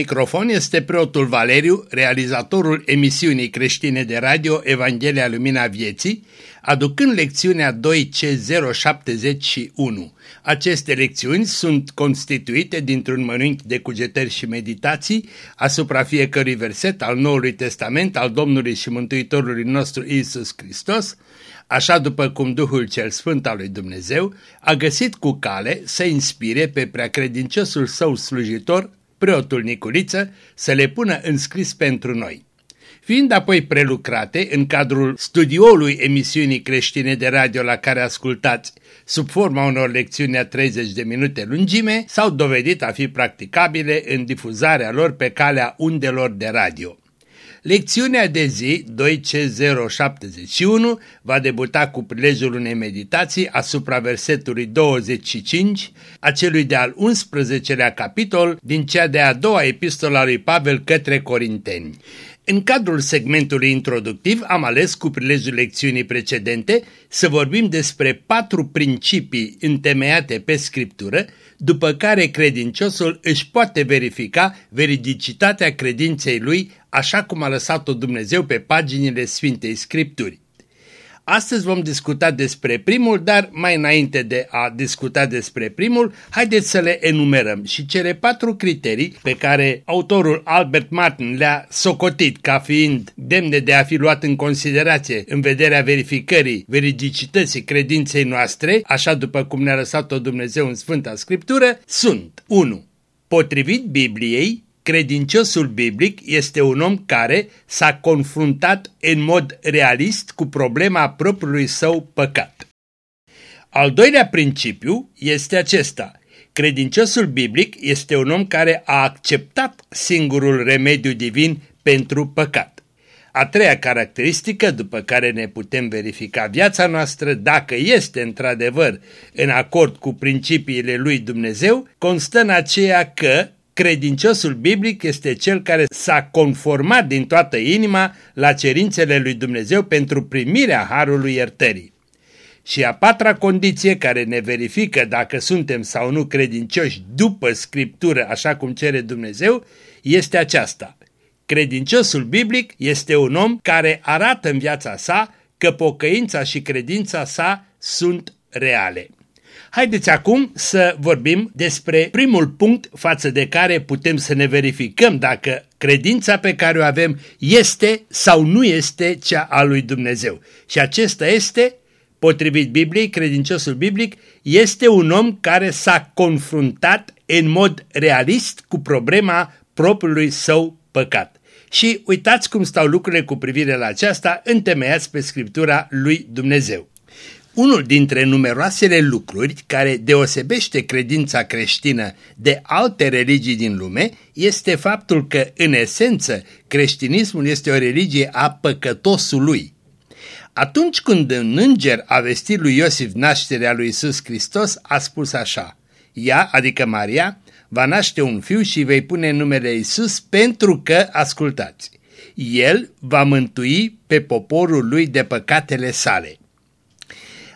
La microfon este preotul Valeriu, realizatorul emisiunii creștine de radio Evanghelia Lumina Vieții, aducând lecțiunea 2C071. Aceste lecțiuni sunt constituite dintr-un mănânchi de cugetări și meditații asupra fiecărui verset al Noului Testament al Domnului și Mântuitorului nostru Isus Hristos, așa după cum Duhul cel Sfânt al lui Dumnezeu a găsit cu cale să inspire pe preacredinciosul său slujitor preotul Niculiță să le pună înscris pentru noi. Fiind apoi prelucrate în cadrul studioului emisiunii creștine de radio la care ascultați, sub forma unor lecțiuni a 30 de minute lungime, s-au dovedit a fi practicabile în difuzarea lor pe calea undelor de radio. Lecțiunea de zi 2C071 va debuta cu prilejul unei meditații asupra versetului 25 a celui de-al 11-lea capitol din cea de-a doua epistola a lui Pavel către Corinteni. În cadrul segmentului introductiv am ales cu prilejul lecțiunii precedente să vorbim despre patru principii întemeiate pe scriptură, după care credinciosul își poate verifica veridicitatea credinței lui așa cum a lăsat-o Dumnezeu pe paginile Sfintei Scripturi. Astăzi vom discuta despre primul, dar mai înainte de a discuta despre primul, haideți să le enumerăm și cele patru criterii pe care autorul Albert Martin le-a socotit ca fiind demne de a fi luat în considerație în vederea verificării veridicității credinței noastre, așa după cum ne-a lăsat-o Dumnezeu în Sfânta Scriptură, sunt 1. Potrivit Bibliei, credinciosul biblic este un om care s-a confruntat în mod realist cu problema propriului său păcat. Al doilea principiu este acesta. Credinciosul biblic este un om care a acceptat singurul remediu divin pentru păcat. A treia caracteristică după care ne putem verifica viața noastră dacă este într-adevăr în acord cu principiile lui Dumnezeu, constă în aceea că credinciosul biblic este cel care s-a conformat din toată inima la cerințele lui Dumnezeu pentru primirea harului iertării. Și a patra condiție care ne verifică dacă suntem sau nu credincioși după Scriptură, așa cum cere Dumnezeu, este aceasta. Credinciosul biblic este un om care arată în viața sa că pocăința și credința sa sunt reale. Haideți acum să vorbim despre primul punct față de care putem să ne verificăm dacă credința pe care o avem este sau nu este cea a lui Dumnezeu. Și acesta este, potrivit Bibliei, credinciosul biblic, este un om care s-a confruntat în mod realist cu problema propriului său păcat. Și uitați cum stau lucrurile cu privire la aceasta, întemeiați pe Scriptura lui Dumnezeu. Unul dintre numeroasele lucruri care deosebește credința creștină de alte religii din lume este faptul că, în esență, creștinismul este o religie a păcătosului. Atunci când un înger a vestit lui Iosif nașterea lui Isus Hristos, a spus așa, ea, adică Maria, va naște un fiu și vei pune numele Isus pentru că, ascultați, el va mântui pe poporul lui de păcatele sale.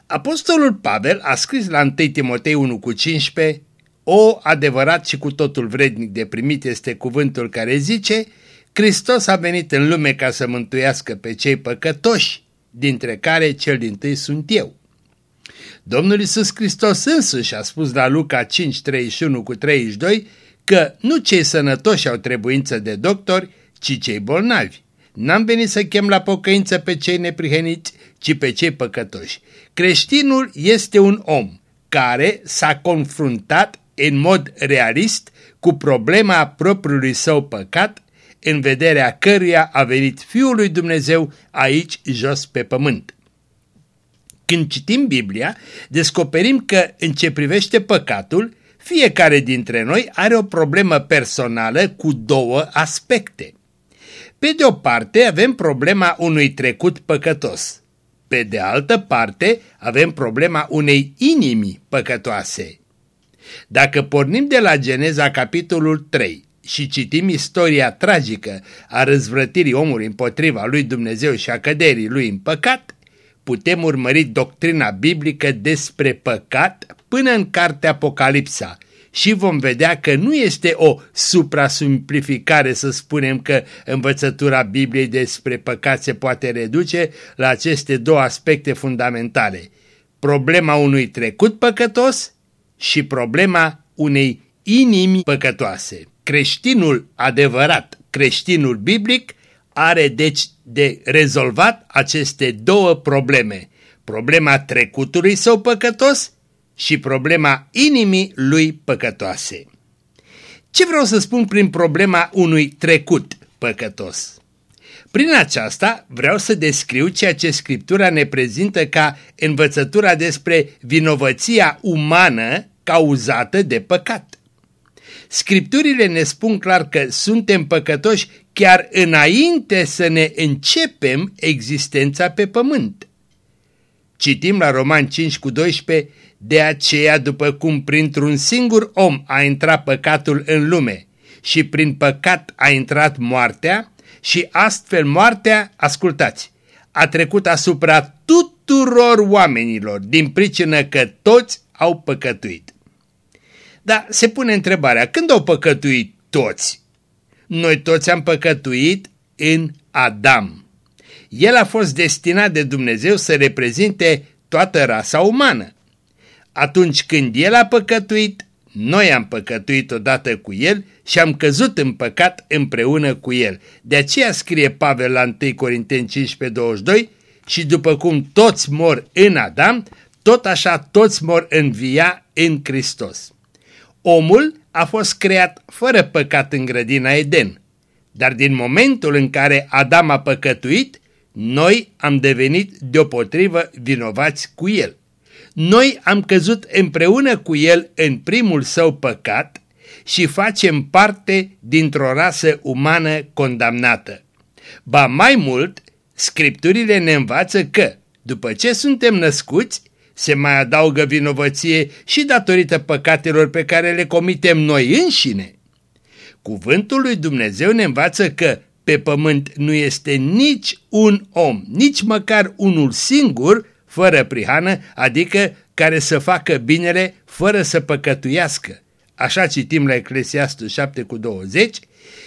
Apostolul Pavel a scris la 1 Timotei 1 cu 15 O, adevărat și cu totul vrednic de primit este cuvântul care zice Hristos a venit în lume ca să mântuiască pe cei păcătoși, dintre care cel din tâi sunt eu. Domnul Isus Hristos însuși a spus la Luca 5, 31 cu 32 că nu cei sănătoși au trebuință de doctori, ci cei bolnavi. N-am venit să chem la pocăință pe cei neprihăniți, ci pe cei păcătoși. Creștinul este un om care s-a confruntat în mod realist cu problema propriului său păcat, în vederea căruia a venit Fiul lui Dumnezeu aici jos pe pământ. Când citim Biblia, descoperim că în ce privește păcatul, fiecare dintre noi are o problemă personală cu două aspecte. Pe de o parte avem problema unui trecut păcătos, pe de altă parte, avem problema unei inimi păcătoase. Dacă pornim de la Geneza capitolul 3 și citim istoria tragică a răzvrătirii omului împotriva lui Dumnezeu și a căderii lui în păcat, putem urmări doctrina biblică despre păcat până în cartea Apocalipsa și vom vedea că nu este o suprasimplificare să spunem că învățătura Bibliei despre păcat se poate reduce la aceste două aspecte fundamentale. Problema unui trecut păcătos și problema unei inimi păcătoase. Creștinul adevărat, creștinul biblic, are deci de rezolvat aceste două probleme. Problema trecutului său păcătos și problema inimii lui păcătoase. Ce vreau să spun prin problema unui trecut păcătos? Prin aceasta vreau să descriu ceea ce Scriptura ne prezintă ca învățătura despre vinovăția umană cauzată de păcat. Scripturile ne spun clar că suntem păcătoși chiar înainte să ne începem existența pe pământ. Citim la Roman 5 cu 12, de aceea după cum printr-un singur om a intrat păcatul în lume și prin păcat a intrat moartea și astfel moartea, ascultați, a trecut asupra tuturor oamenilor din pricină că toți au păcătuit. Dar se pune întrebarea, când au păcătuit toți? Noi toți am păcătuit în Adam. El a fost destinat de Dumnezeu să reprezinte toată rasa umană. Atunci când el a păcătuit, noi am păcătuit odată cu el și am căzut în păcat împreună cu el. De aceea scrie Pavel la 1 Corinteni 15:22 și după cum toți mor în Adam, tot așa toți mor în via în Hristos. Omul a fost creat fără păcat în grădina Eden, dar din momentul în care Adam a păcătuit, noi am devenit deopotrivă vinovați cu el. Noi am căzut împreună cu el în primul său păcat și facem parte dintr-o rasă umană condamnată. Ba mai mult, scripturile ne învață că, după ce suntem născuți, se mai adaugă vinovăție și datorită păcatelor pe care le comitem noi înșine. Cuvântul lui Dumnezeu ne învață că pe pământ nu este nici un om, nici măcar unul singur, fără prihană, adică care să facă binele fără să păcătuiască. Așa citim la Eclesiastul 7 cu 20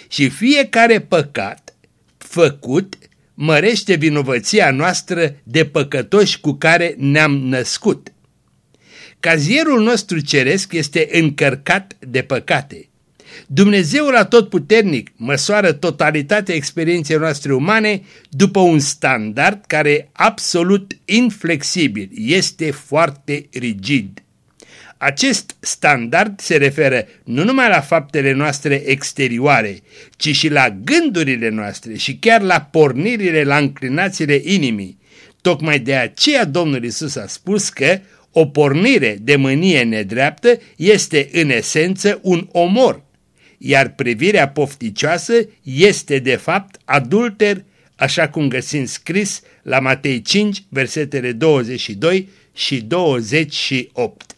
și fiecare păcat făcut mărește vinovăția noastră de păcătoși cu care ne-am născut. Cazierul nostru ceresc este încărcat de păcate. Dumnezeul atotputernic măsoară totalitatea experienței noastre umane după un standard care e absolut inflexibil, este foarte rigid. Acest standard se referă nu numai la faptele noastre exterioare, ci și la gândurile noastre și chiar la pornirile, la înclinațiile inimii. Tocmai de aceea Domnul Isus a spus că o pornire de mânie nedreaptă este în esență un omor, iar privirea pofticioasă este de fapt adulter, așa cum găsim scris la Matei 5, versetele 22 și 28.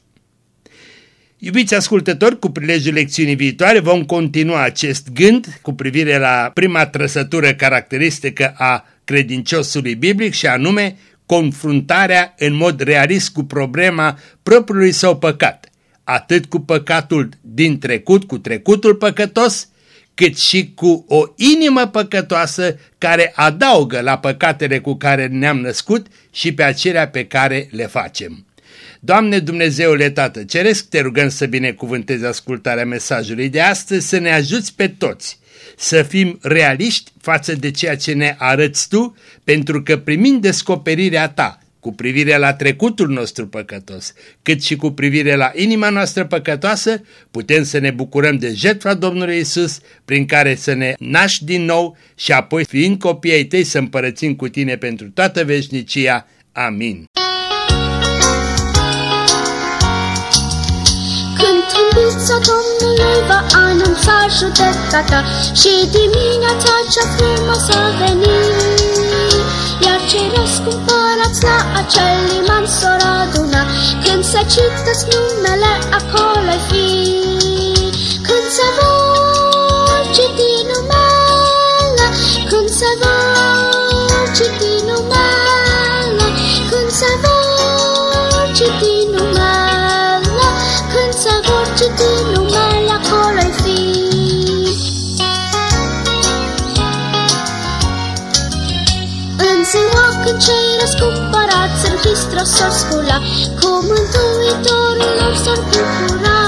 Iubiți ascultători, cu prilejul lecțiunii viitoare vom continua acest gând cu privire la prima trăsătură caracteristică a credinciosului biblic și anume confruntarea în mod realist cu problema propriului său păcat, atât cu păcatul din trecut, cu trecutul păcătos, cât și cu o inimă păcătoasă care adaugă la păcatele cu care ne-am născut și pe acelea pe care le facem. Doamne Dumnezeule Tată, ceresc te rugăm să binecuvântezi ascultarea mesajului de astăzi, să ne ajuți pe toți să fim realiști față de ceea ce ne arăți Tu, pentru că primind descoperirea Ta cu privire la trecutul nostru păcătos, cât și cu privire la inima noastră păcătoasă, putem să ne bucurăm de jertfa Domnului Isus, prin care să ne naști din nou și apoi, fiind copii ai tăi, să împărățim cu tine pentru toată veșnicia. Amin. Trâmbița Domnului va anunța judecata și dimineața cea frumoasă veni. Iar cei răscumpărați la acel liman s-or aduna, când se citesc numele acolo fi. Când se vor gură s-ar scula, cu Mântuitorul lor s-ar bucura.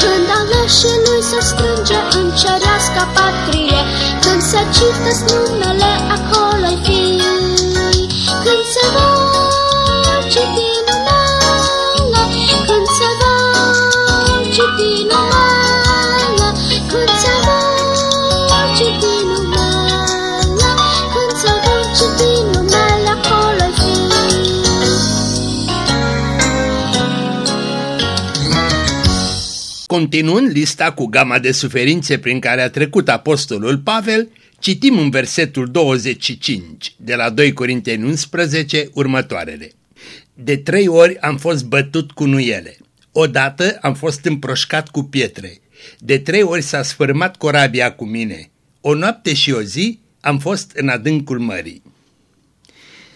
Când aleșii lui s-ar strânge în cerească patrie, când se cită numele acolo-i fi. Continuând lista cu gama de suferințe prin care a trecut apostolul Pavel, citim în versetul 25 de la 2 Corinteni 11 următoarele. De trei ori am fost bătut cu nuiele, odată am fost împroșcat cu pietre, de trei ori s-a sfârmat corabia cu mine, o noapte și o zi am fost în adâncul mării.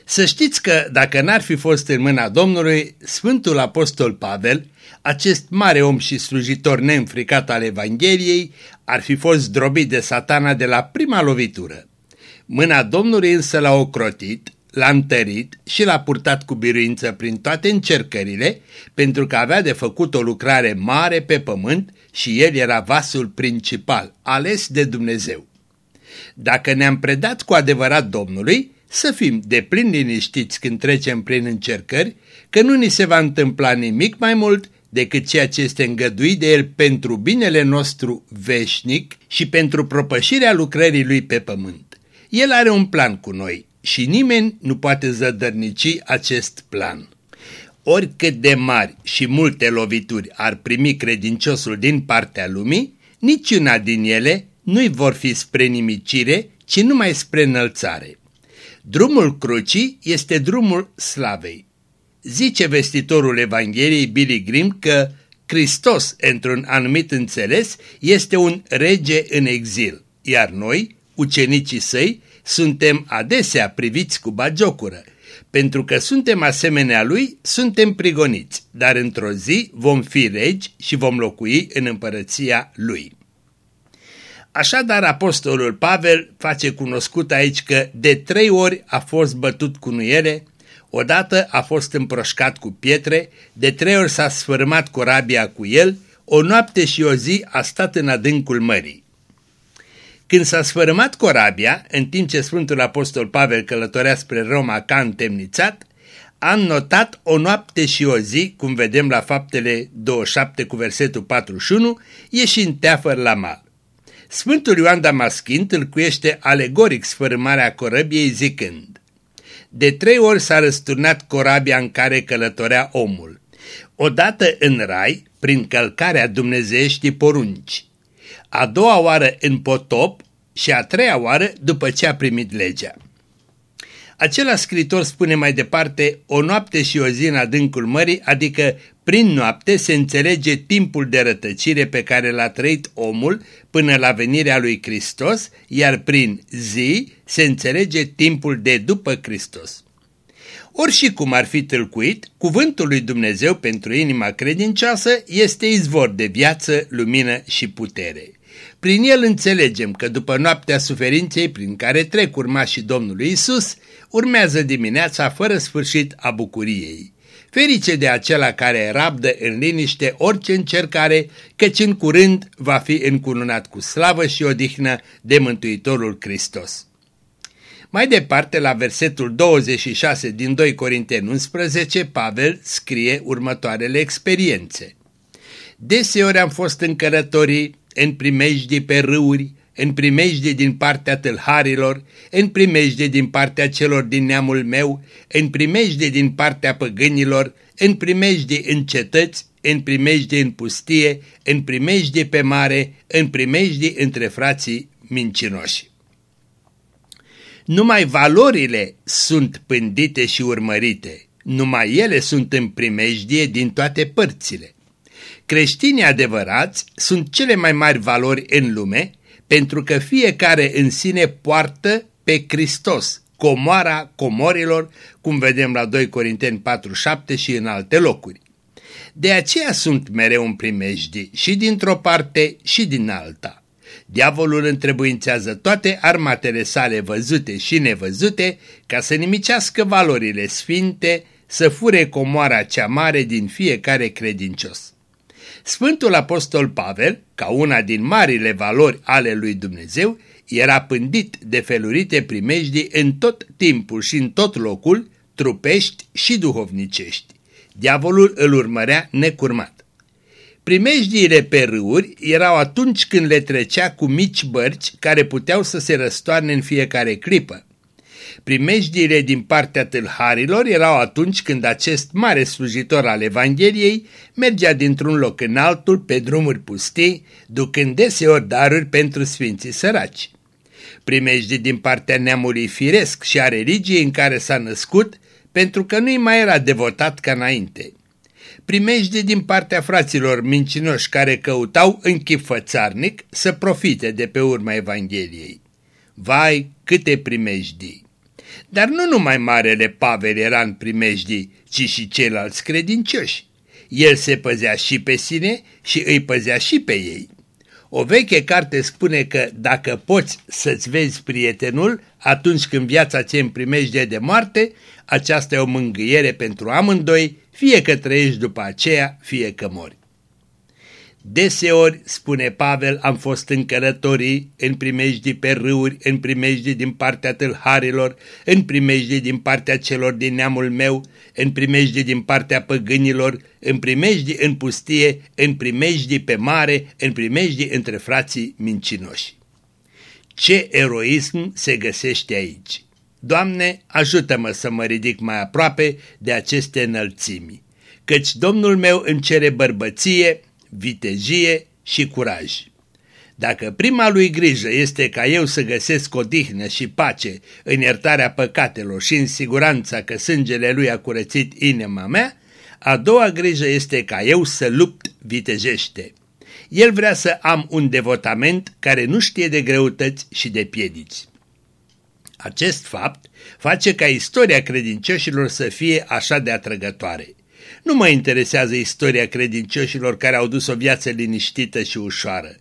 Să știți că dacă n-ar fi fost în mâna Domnului, Sfântul Apostol Pavel, acest mare om și slujitor neînfricat al Evangheliei, ar fi fost zdrobit de satana de la prima lovitură. Mâna Domnului însă l-a ocrotit, l-a întărit și l-a purtat cu biruință prin toate încercările, pentru că avea de făcut o lucrare mare pe pământ și el era vasul principal, ales de Dumnezeu. Dacă ne-am predat cu adevărat Domnului, să fim de plin liniștiți când trecem prin încercări, că nu ni se va întâmpla nimic mai mult decât ceea ce este îngăduit de El pentru binele nostru veșnic și pentru propășirea lucrării Lui pe pământ. El are un plan cu noi și nimeni nu poate zădărnici acest plan. Oricât de mari și multe lovituri ar primi credinciosul din partea lumii, niciuna din ele nu-i vor fi spre nimicire, ci numai spre înălțare. Drumul crucii este drumul slavei. Zice vestitorul Evangheliei Billy Grimm că Hristos, într-un anumit înțeles, este un rege în exil, iar noi, ucenicii săi, suntem adesea priviți cu bagiocură. Pentru că suntem asemenea lui, suntem prigoniți, dar într-o zi vom fi regi și vom locui în împărăția lui. Așadar, apostolul Pavel face cunoscut aici că de trei ori a fost bătut cu nuiele, odată a fost împroșcat cu pietre, de trei ori s-a sfârmat corabia cu el, o noapte și o zi a stat în adâncul mării. Când s-a sfărâmat corabia, în timp ce Sfântul Apostol Pavel călătorea spre Roma ca întemnițat, a notat o noapte și o zi, cum vedem la faptele 27 cu versetul 41, ieșind teafăr la mal. Sfântul Ioan Damaschin tâlcuiește alegoric sfărâmarea corăbiei zicând De trei ori s-a răsturnat corabia în care călătorea omul, odată în rai, prin călcarea dumnezeieștii porunci, a doua oară în potop și a treia oară după ce a primit legea. Acela scritor spune mai departe o noapte și o zi în adâncul mării, adică prin noapte se înțelege timpul de rătăcire pe care l-a trăit omul până la venirea lui Hristos, iar prin zi se înțelege timpul de după Hristos. Orși și cum ar fi tâlcuit, cuvântul lui Dumnezeu pentru inima credincioasă este izvor de viață, lumină și putere. Prin el înțelegem că după noaptea suferinței prin care trec urmașii Domnului Isus, urmează dimineața fără sfârșit a bucuriei. Ferice de acela care rabdă în liniște orice încercare, căci în curând va fi încununat cu slavă și odihnă de Mântuitorul Hristos. Mai departe, la versetul 26 din 2 Corinteni 11, Pavel scrie următoarele experiențe. Deseori am fost în cărătorii, în primejdii pe râuri, în primejdii din partea tâlharilor, în primejdii din partea celor din neamul meu, în primejdii din partea păgânilor, în primejdii în cetăți, în primejdii în pustie, în primejdii pe mare, în primejdii între frații mincinoși. Numai valorile sunt pândite și urmărite, numai ele sunt în primejdie din toate părțile. Creștinii adevărați sunt cele mai mari valori în lume, pentru că fiecare în sine poartă pe Hristos, comoara comorilor, cum vedem la 2 Corinteni 4.7 și în alte locuri. De aceea sunt mereu în primejdii și dintr-o parte și din alta. Diavolul întrebuințează toate armatele sale văzute și nevăzute ca să nimicească valorile sfinte, să fure comoara cea mare din fiecare credincios. Sfântul Apostol Pavel, ca una din marile valori ale lui Dumnezeu, era pândit de felurite primejdii în tot timpul și în tot locul, trupești și duhovnicești. Diavolul îl urmărea necurmat. Primejdiile pe râuri erau atunci când le trecea cu mici bărci care puteau să se răstoarne în fiecare clipă. Primejdiile din partea tâlharilor erau atunci când acest mare slujitor al Evangheliei mergea dintr-un loc în altul pe drumuri pustii, ducând deseori daruri pentru sfinții săraci. Primejdii din partea neamului firesc și a religiei în care s-a născut, pentru că nu-i mai era devotat ca înainte. Primejdii din partea fraților mincinoși care căutau în chip fățarnic să profite de pe urma Evangheliei. Vai, câte primejdii! Dar nu numai Marele Pavel era în primejdii, ci și ceilalți credincioși. El se păzea și pe sine și îi păzea și pe ei. O veche carte spune că dacă poți să-ți vezi prietenul atunci când viața ți în primejdie de moarte, aceasta e o mângâiere pentru amândoi, fie că trăiești după aceea, fie că mori. Deseori, spune Pavel, am fost în călătorii, în primejdii pe râuri, în primejdii din partea tâlharilor, în primejdii din partea celor din neamul meu, în primejdii din partea păgânilor, în primejdii în pustie, în primejdii pe mare, în primejdii între frații mincinoși. Ce eroism se găsește aici! Doamne, ajută-mă să mă ridic mai aproape de aceste înălțimi, căci Domnul meu îmi cere bărbăție, vitejie și curaj. Dacă prima lui grijă este ca eu să găsesc odihnă și pace în iertarea păcatelor și în siguranța că sângele lui a curățit inima mea, a doua grijă este ca eu să lupt vitejește. El vrea să am un devotament care nu știe de greutăți și de piedici. Acest fapt face ca istoria credincioșilor să fie așa de atrăgătoare. Nu mă interesează istoria credincioșilor care au dus o viață liniștită și ușoară.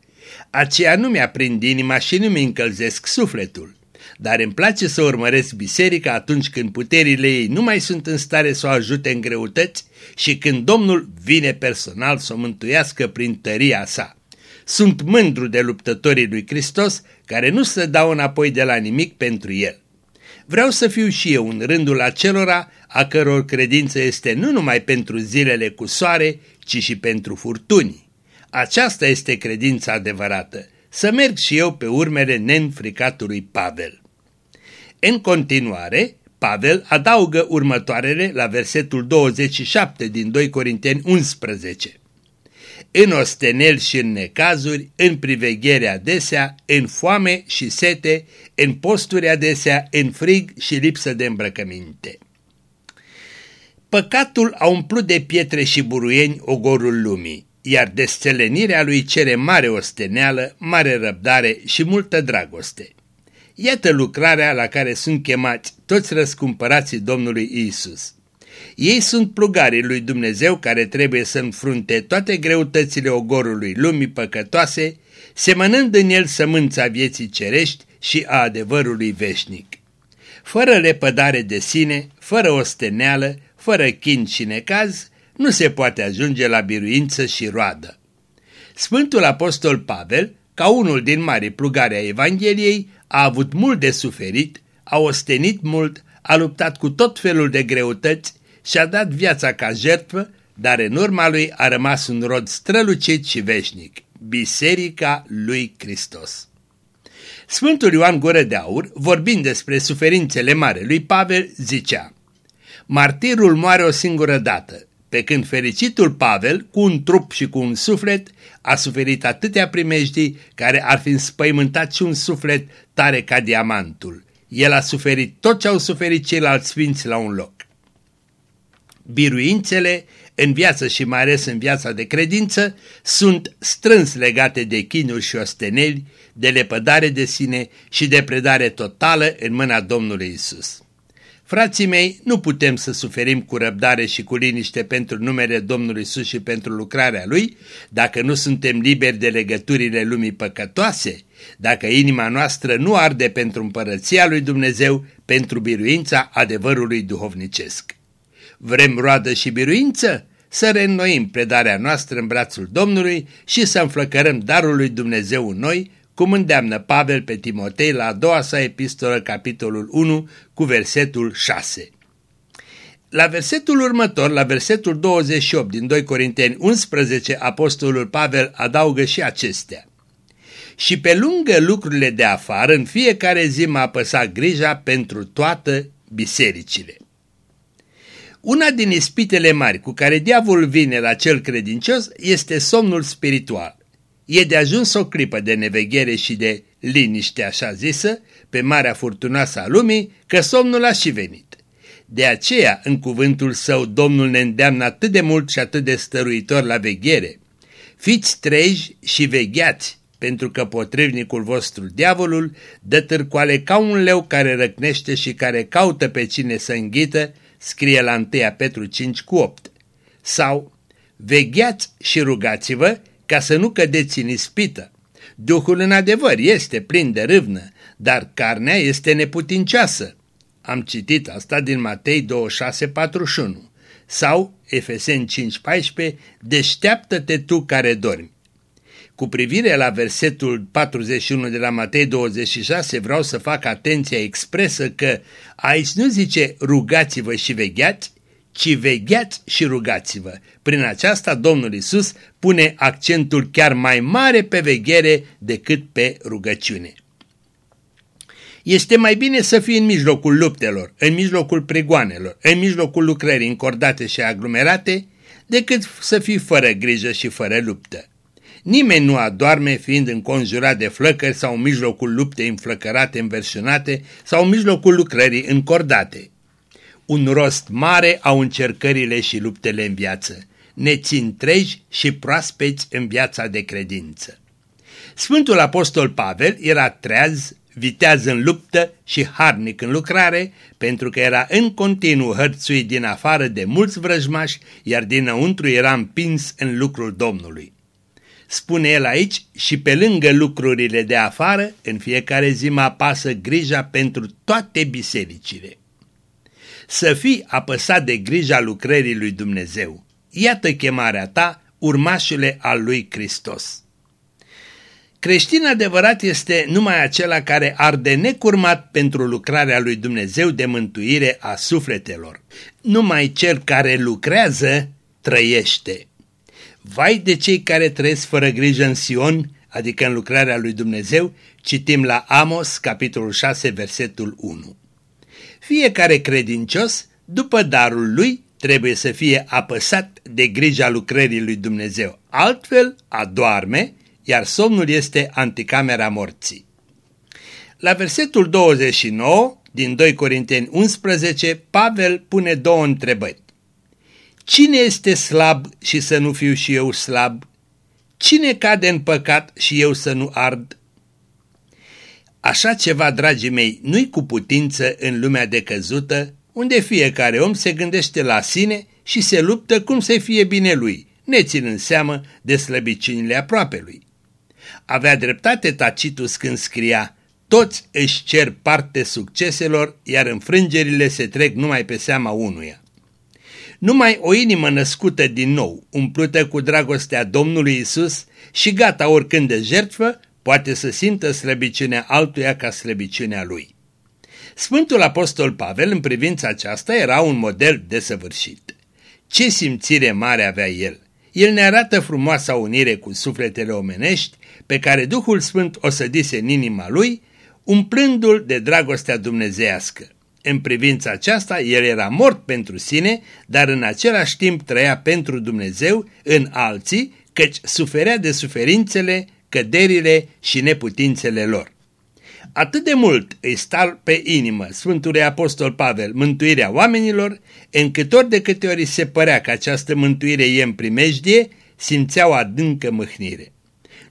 Aceea nu mi-aprind inima și nu mi încălzesc sufletul. Dar îmi place să urmăresc biserica atunci când puterile ei nu mai sunt în stare să o ajute în greutăți și când Domnul vine personal să o mântuiască prin tăria sa. Sunt mândru de luptătorii lui Hristos care nu se dau înapoi de la nimic pentru el. Vreau să fiu și eu în rândul acelora a căror credință este nu numai pentru zilele cu soare, ci și pentru furtuni. Aceasta este credința adevărată, să merg și eu pe urmele nenfricatului Pavel. În continuare, Pavel adaugă următoarele la versetul 27 din 2 Corinteni 11 în ostenel și în necazuri, în priveghere adesea, în foame și sete, în posturi adesea, în frig și lipsă de îmbrăcăminte. Păcatul a umplut de pietre și buruieni ogorul lumii, iar desțelenirea lui cere mare osteneală, mare răbdare și multă dragoste. Iată lucrarea la care sunt chemați toți răscumpărații Domnului Isus. Ei sunt plugarii lui Dumnezeu care trebuie să înfrunte toate greutățile ogorului lumii păcătoase, semănând în el sămânța vieții cerești și a adevărului veșnic. Fără lepădare de sine, fără osteneală, fără chin și necaz, nu se poate ajunge la biruință și roadă. Sfântul Apostol Pavel, ca unul din mari plugare a Evangheliei, a avut mult de suferit, a ostenit mult, a luptat cu tot felul de greutăți și-a dat viața ca jertfă, dar în urma lui a rămas un rod strălucit și veșnic, Biserica lui Hristos. Sfântul Ioan Gură de Aur, vorbind despre suferințele mari lui Pavel, zicea Martirul moare o singură dată, pe când fericitul Pavel, cu un trup și cu un suflet, a suferit atâtea primejdii care ar fi înspăimântat și un suflet tare ca diamantul. El a suferit tot ce au suferit ceilalți sfinți la un loc biruințele în viață și mai ales în viața de credință sunt strâns legate de chinuri și osteneli, de lepădare de sine și de predare totală în mâna Domnului Isus. Frații mei, nu putem să suferim cu răbdare și cu liniște pentru numele Domnului Isus și pentru lucrarea Lui, dacă nu suntem liberi de legăturile lumii păcătoase, dacă inima noastră nu arde pentru împărăția lui Dumnezeu, pentru biruința adevărului duhovnicesc. Vrem roadă și biruință? Să reînnoim predarea noastră în brațul Domnului și să înflăcărăm darul lui Dumnezeu în noi, cum îndeamnă Pavel pe Timotei la a doua sa epistolă, capitolul 1, cu versetul 6. La versetul următor, la versetul 28 din 2 Corinteni 11, apostolul Pavel adaugă și acestea. Și pe lângă lucrurile de afară, în fiecare zi m-a apăsat grija pentru toată bisericile. Una din ispitele mari cu care diavolul vine la cel credincios este somnul spiritual. E de ajuns o clipă de neveghere și de liniște, așa zisă, pe marea furtunoasă a lumii, că somnul a și venit. De aceea, în cuvântul său, Domnul ne îndeamnă atât de mult și atât de stăruitor la veghere. Fiți treji și vegheați, pentru că potrivnicul vostru, diavolul, dă târcoale ca un leu care răcnește și care caută pe cine să înghită, scrie la 1 Petru 5 cu 8. Sau, vegheați și rugați-vă ca să nu cădeți în ispită. Duhul în adevăr este plin de râvnă, dar carnea este neputincioasă. Am citit asta din Matei 26:41 sau Efeseni 5:14, deșteaptă-te tu care dormi. Cu privire la versetul 41 de la Matei 26 vreau să fac atenția expresă că aici nu zice rugați-vă și vegheați, ci vegheați și rugați-vă. Prin aceasta Domnul Isus pune accentul chiar mai mare pe veghere decât pe rugăciune. Este mai bine să fii în mijlocul luptelor, în mijlocul pregoanelor, în mijlocul lucrării încordate și aglomerate, decât să fii fără grijă și fără luptă. Nimeni nu adorme fiind înconjurat de flăcări sau în mijlocul luptei înflăcărate, înversionate sau în mijlocul lucrării încordate. Un rost mare au încercările și luptele în viață. Ne țin treji și proaspeți în viața de credință. Sfântul Apostol Pavel era treaz, viteaz în luptă și harnic în lucrare, pentru că era în continuu hărțuit din afară de mulți vrăjmași, iar dinăuntru era împins în lucrul Domnului. Spune el aici și pe lângă lucrurile de afară, în fiecare zi mă apasă grija pentru toate bisericile. Să fii apăsat de grija lucrării lui Dumnezeu. Iată chemarea ta, urmașule al lui Hristos. Creștin adevărat este numai acela care arde necurmat pentru lucrarea lui Dumnezeu de mântuire a sufletelor. Numai cel care lucrează trăiește. Vai de cei care trăiesc fără grijă în Sion, adică în lucrarea lui Dumnezeu, citim la Amos, capitolul 6, versetul 1. Fiecare credincios, după darul lui, trebuie să fie apăsat de grija lucrării lui Dumnezeu. Altfel, adoarme, iar somnul este anticamera morții. La versetul 29 din 2 Corinteni 11, Pavel pune două întrebări. Cine este slab și să nu fiu și eu slab? Cine cade în păcat și eu să nu ard? Așa ceva, dragii mei, nu-i cu putință în lumea decăzută, unde fiecare om se gândește la sine și se luptă cum să fie bine lui, neținând seamă de slăbiciunile aproapelui. Avea dreptate Tacitus când scria, toți își cer parte succeselor, iar înfrângerile se trec numai pe seama unuia. Numai o inimă născută din nou, umplută cu dragostea Domnului Isus și gata oricând de jertfă, poate să simtă slăbiciunea altuia ca slăbiciunea lui. Sfântul Apostol Pavel în privința aceasta era un model desăvârșit. Ce simțire mare avea el! El ne arată frumoasa unire cu sufletele omenești pe care Duhul Sfânt o sădise în inima lui, umplându-l de dragostea dumnezeiască. În privința aceasta, el era mort pentru sine, dar în același timp trăia pentru Dumnezeu în alții, căci suferea de suferințele, căderile și neputințele lor. Atât de mult îi stal pe inimă Sfântului Apostol Pavel mântuirea oamenilor, încât ori de câte ori se părea că această mântuire e în primejdie, simțeau adâncă mâhnire.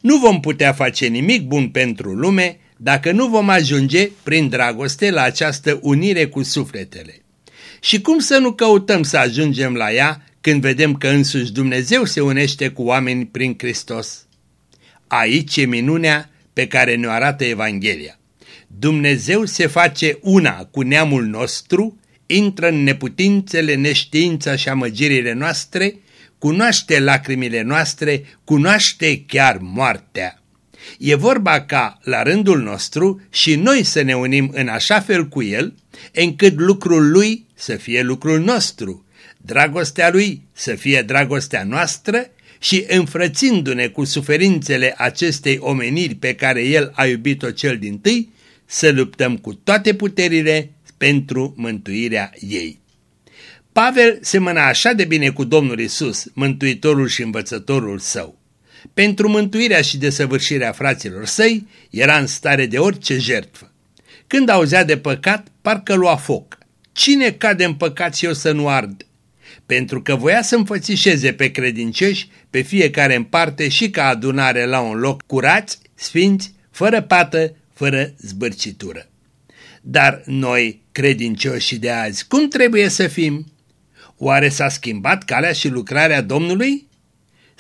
Nu vom putea face nimic bun pentru lume dacă nu vom ajunge prin dragoste la această unire cu sufletele. Și cum să nu căutăm să ajungem la ea când vedem că însuși Dumnezeu se unește cu oameni prin Hristos? Aici e minunea pe care ne arată Evanghelia. Dumnezeu se face una cu neamul nostru, intră în neputințele, neștiința și amăgirile noastre, cunoaște lacrimile noastre, cunoaște chiar moartea. E vorba ca, la rândul nostru, și noi să ne unim în așa fel cu El, încât lucrul Lui să fie lucrul nostru, dragostea Lui să fie dragostea noastră și înfrățindu-ne cu suferințele acestei omeniri pe care El a iubit-o cel din tâi, să luptăm cu toate puterile pentru mântuirea ei. Pavel semăna așa de bine cu Domnul Isus, mântuitorul și învățătorul său. Pentru mântuirea și desăvârșirea fraților săi, era în stare de orice jertfă. Când auzea de păcat, parcă lua foc. Cine cade în păcat și eu să nu ard? Pentru că voia să înfățișeze pe credincioși, pe fiecare în parte și ca adunare la un loc curați, sfinți, fără pată, fără zbârcitură. Dar noi, credincioși de azi, cum trebuie să fim? Oare s-a schimbat calea și lucrarea Domnului?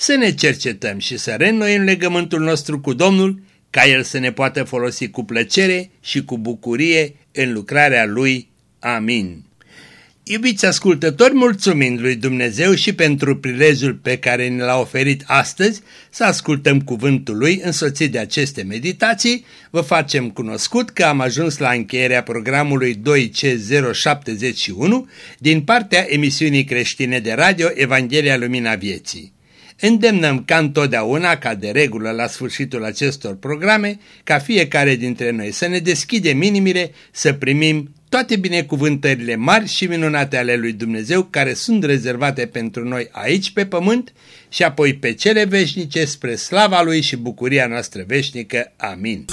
Să ne cercetăm și să reînnoim legământul nostru cu Domnul, ca El să ne poată folosi cu plăcere și cu bucurie în lucrarea Lui. Amin. Iubiți ascultători, mulțumind lui Dumnezeu și pentru prilejul pe care ne l-a oferit astăzi să ascultăm cuvântul lui însoțit de aceste meditații, vă facem cunoscut că am ajuns la încheierea programului 2C071 din partea emisiunii creștine de radio Evanghelia Lumina Vieții. Îndemnăm ca întotdeauna, ca de regulă la sfârșitul acestor programe, ca fiecare dintre noi să ne deschidem inimile, să primim toate binecuvântările mari și minunate ale lui Dumnezeu care sunt rezervate pentru noi aici pe pământ și apoi pe cele veșnice spre slava Lui și bucuria noastră veșnică. Amin.